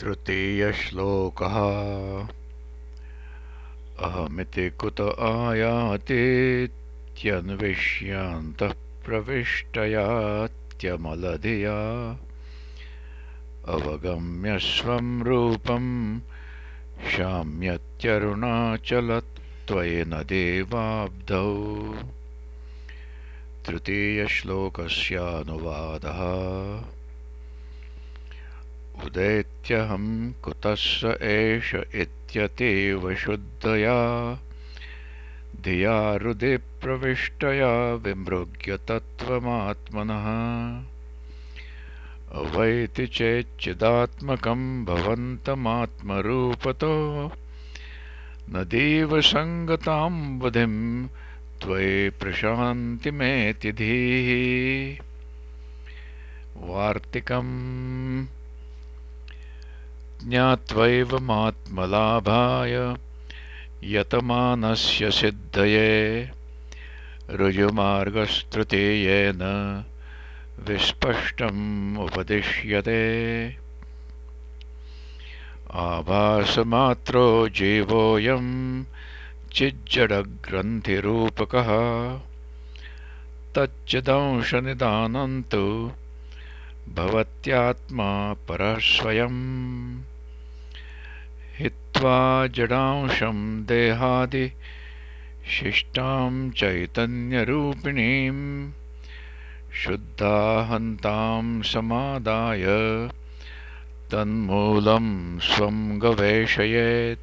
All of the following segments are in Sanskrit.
तृतीयश्लोकः। अहमिति कुत आयातीत्यन्विष्यान्तः प्रविष्टयात्यमलधिया। अवगम्य स्वं रूपं शाम्यत्यरुणाचलत्वयि न देवाब्धौ। तृतीयश्लोकस्यानुवादः उदेत्यहं कुतः एष इत्यतीव शुद्धया। धिया हृदि प्रविष्टया विमृग्य तत्त्वमात्मनः अवैति चेच्चिदात्मकं भवन्तमात्मरूपतो। न देवसङ्गतां बुधिं त्वयि प्रशान्तिमेति धीः। वार्तिकम् ज्ञात्वैवमात्मलाभाय यतमानस्य सिद्धये ऋजुमार्गस्तृतीयेन विस्पष्टम् उपदिश्यते। आभासमात्रो जीवोऽयं चिज्जडग्रन्थिरूपकः। तच्चिदंशनिदानन्तु भवत्यात्मा परः स्वयम् हित्वा जडांशं देहादिशिष्टां चैतन्यरूपिणीम्। शुद्धाहन्तां समादाय तन्मूलं स्वं गवेषयेत्।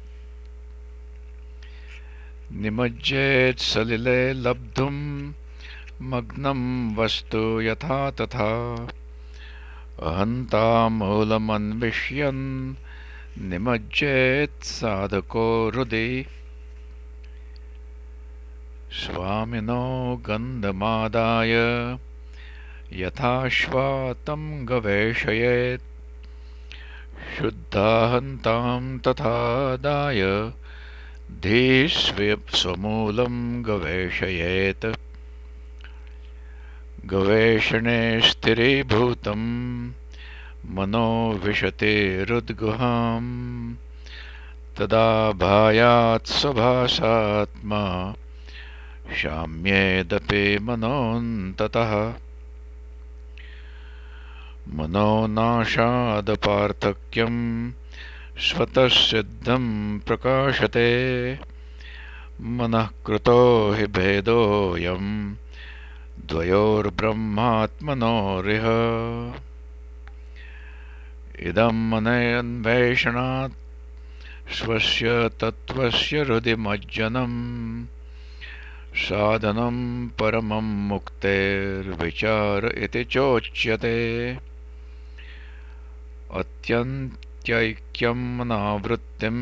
निमज्जेत्सलिले लब्धुं मग्नं वस्तु यथा तथा अहन्तामूलमन्विष्यन् निमज्जेत्साधको हृदि। स्वामिनो गन्धमादाय यथाश्वातं गवेषयेत्। शुद्धाहन्तां तथादाय धीस्वमूलं गवेषयेत् गवेषणे स्थिरीभूतं मनो विशतेरुद्गुहां तदा भायात्स्वभासात्मा शाम्येदपि मनोऽन्ततः। मनोनाशादपार्थक्यं स्वतःसिद्धं प्रकाशते। मनः कृतो हि भेदोऽयं द्वयोर्ब्रह्मात्मनोरिह। इदं मनयन्वेषणात् स्वस्य तत्त्वस्य हृदिमज्जनम् साधनं परमं मुक्तेर्विचार इति चोच्यते। अत्यन्त्यैक्यमनावृत्तिं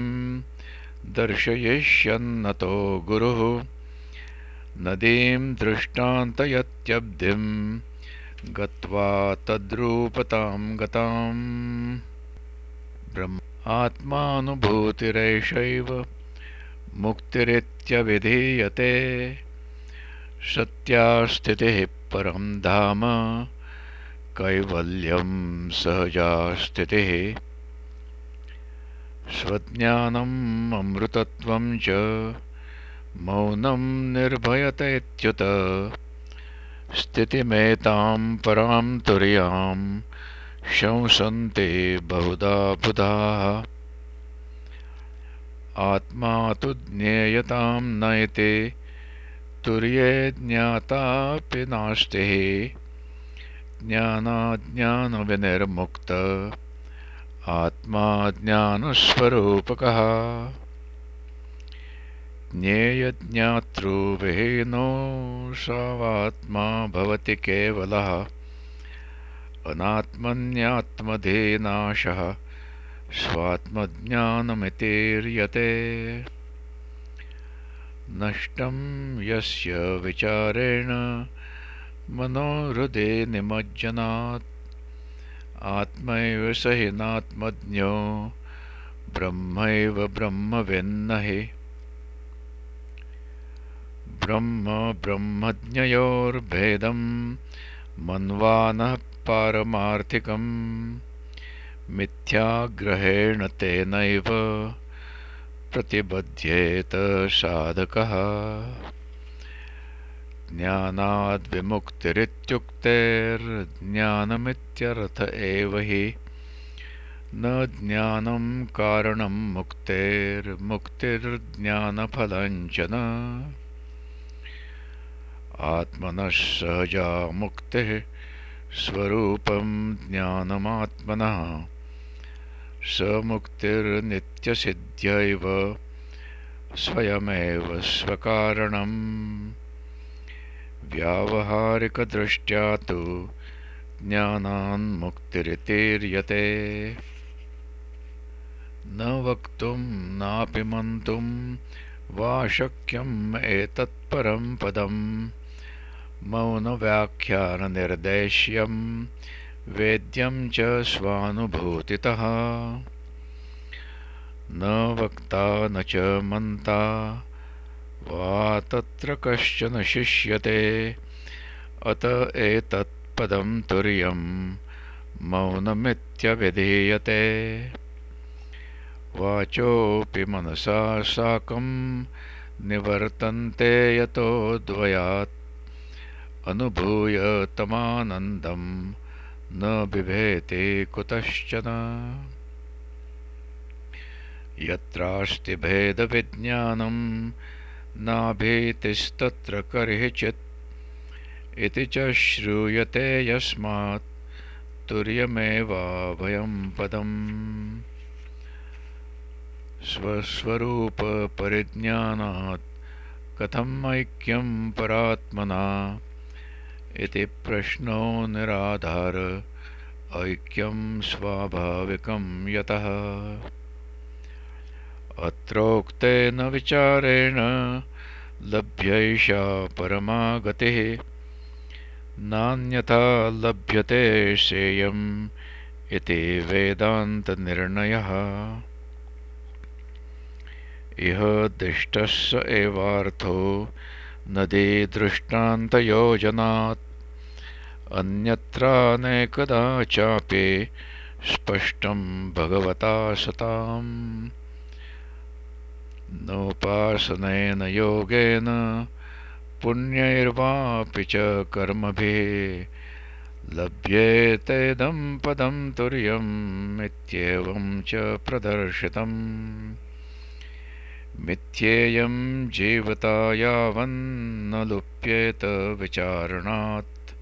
दर्शयिष्यन्नतो गुरुः नदीं दृष्टान्तयत्यब्धिं गत्वा तद्रूपतां गताम्। आत्मानुभूतिरेषैव मुक्तिरित्यविधीयते सत्यास्थितिः परं धाम कैवल्यं सहजा स्थितिः अमृतत्वं च मौनं निर्भयतेत्युत स्थितिमेतां परां तुर्यां शंसन्ते बहुधा बुधाः। आत्मा तु ज्ञेयतां नयते, तुर्ये ज्ञातापि नास्ति ज्ञानाज्ञानविनिर्मुक्त, आत्मा ज्ञानस्वरूपकः। ज्ञेयज्ञातृविहीनो सावात्मा भवति केवलः। अनात्मन्यात्मधेनाशः स्वात्मज्ञानमितीर्यते। नष्टं यस्य विचारेण मनोहृदे निमज्जनात्। आत्मैव स हि नात्मज्ञो ब्रह्मैव ब्रह्मविन्न हि ब्रह्म ब्रह्मज्ञयोर्भेदं मन्वानः पारमार्थिकम् मिथ्याग्रहेण तेनैव प्रतिबध्येत साधकः। ज्ञानाद्विमुक्तिरित्युक्तेर्ज्ञानमित्यर्थ एव हि न ज्ञानं कारणं मुक्तेर्मुक्तिर्ज्ञानफलञ्च न आत्मनः सहजा मुक्तिः स्वरूपं ज्ञानमात्मनः। स मुक्तिर्नित्यसिद्ध्यैव स्वयमेव स्वकारणम्। व्यावहारिकदृष्ट्या तु ज्ञानान्मुक्तिरितीर्यते न वक्तुं नापि मन्तुं वा शक्यम् एतत्परं पदम् मौनव्याख्याननिर्देश्यं वेद्यं च स्वानुभूतितः। न वक्ता न च मन्ता वा तत्र कश्चन शिष्यते। अत एतत्पदं तुर्यं मौनमित्यभिधीयते। वाचोऽपि मनसा साकं निवर्तन्ते यतो द्वयात् अनुभूय तमानन्दं न बिभेति कुतश्चन। यत्रास्ति भेदविज्ञानं नाभीतिस्तत्र कर्हिचित्। इति च श्रूयते यस्मात् तुर्यमेवाभयं पदम्। स्वस्वरूपपरिज्ञानात् कथम् ऐक्यं परात्मना इति प्रश्नो निराधार ऐक्यं स्वाभाविकं यतः। अत्रोक्तेन विचारेण लभ्यैषा परमा गतिः नान्यथा लभ्यते सेयम् इति वेदान्तनिर्णयः। इह दिष्टः एवार्थो नदीदृष्टान्तयोजनात् अन्यत्रानेकदा चापि स्पष्टं भगवता सताम्। नोपासनेन योगेन पुण्यैर्वापि च कर्मभिः लभ्येतेदं पदं तुर्यम् इत्येवं च प्रदर्शितम् मिथ्येयं जीवता यावन्न लुप्येत विचारणात्।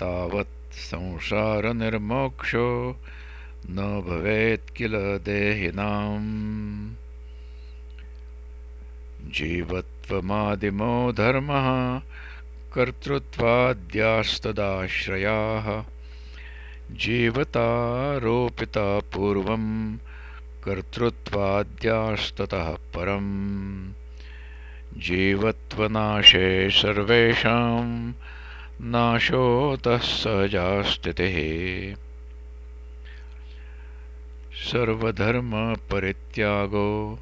तावत् संसारनिर्मोक्षो न भवेत् किल देहिनाम्। जीवत्वमादिमो धर्मः कर्तृत्वाद्यास्तदाश्रयाः। जीवतारोपिता पूर्वम् कर्तृत्वाद्यास्ततः परम्। जीवत्वनाशे सर्वेषां नाशोतः सहजा स्थितिः सर्वधर्मपरित्यागो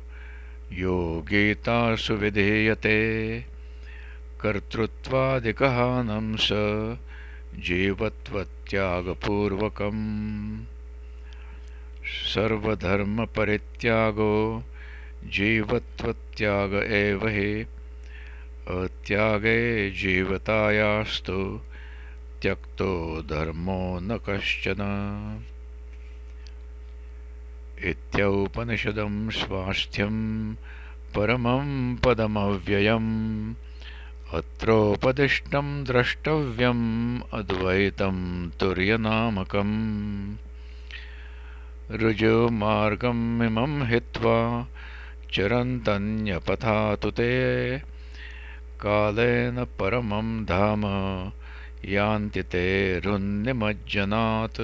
यो गीतासु विधीयते। कर्तृत्वादिकहानं स जीवत्वत्यागपूर्वकम् सर्वधर्मपरित्यागो जीवत्वत्याग एव हि। अत्यागे जीवतायास्तु त्यक्तो धर्मो न कश्चन। इत्यौपनिषदं स्वास्थ्यं परमं पदमव्ययम् अत्रोपदिष्टं द्रष्टव्यम् अद्वैतं तुर्यनामकम् ऋजुमार्गमिमं हित्वा चरन्तन्यपथातु ते। कालेन परमं धाम यान्ति ते रुन्निमज्जनात्